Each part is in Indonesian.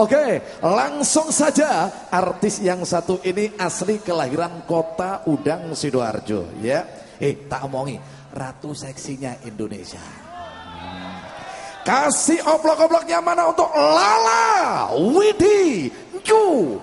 Oke, langsung saja artis yang satu ini asli kelahiran kota Udang Sidoarjo ya. Eh, tak omongi, ratu seksinya Indonesia. Kasih oplok-oploknya mana untuk Lala Widi Ju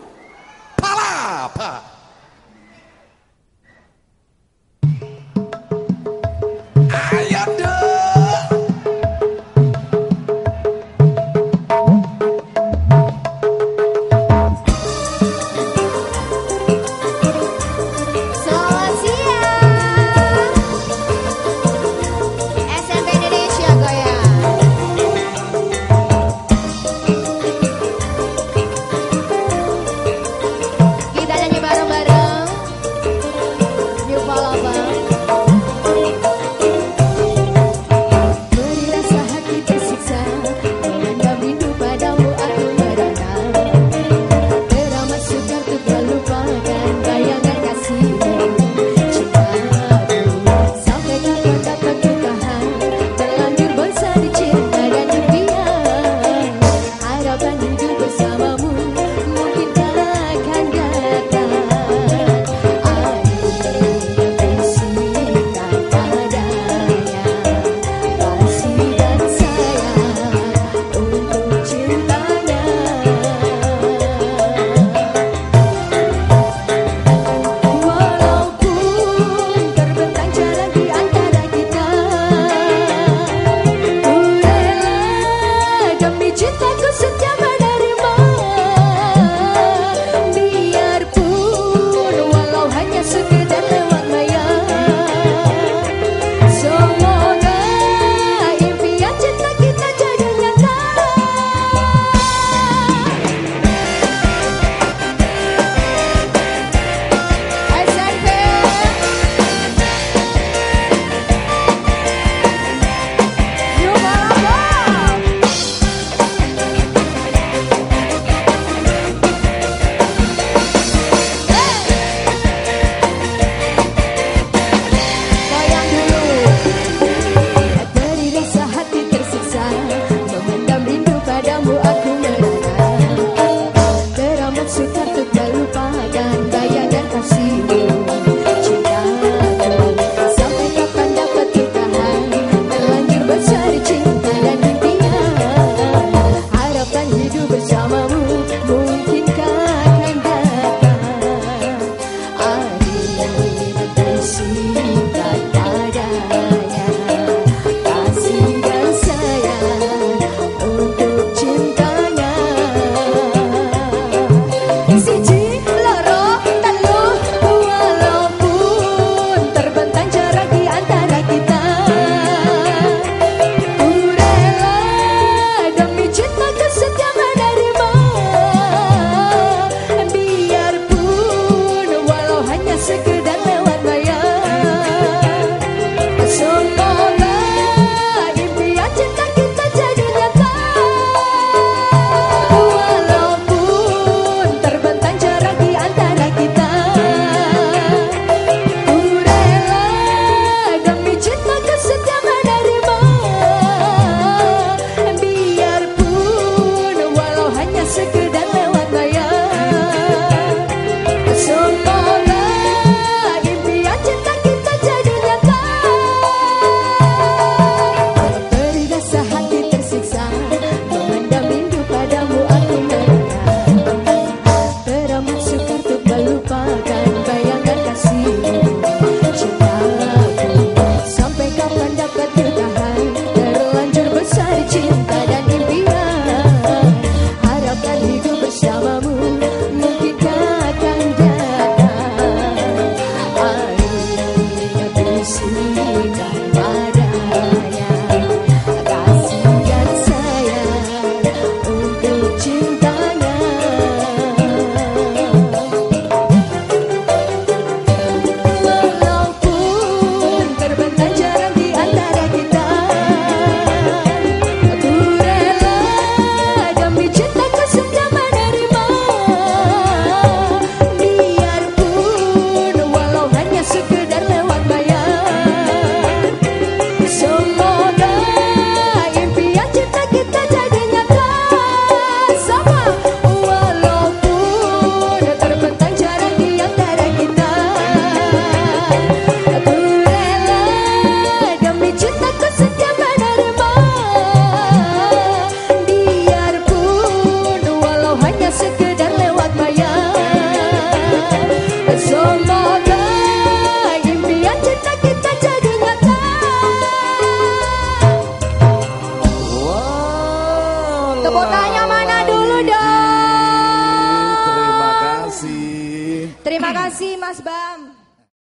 kasih Mas Bam.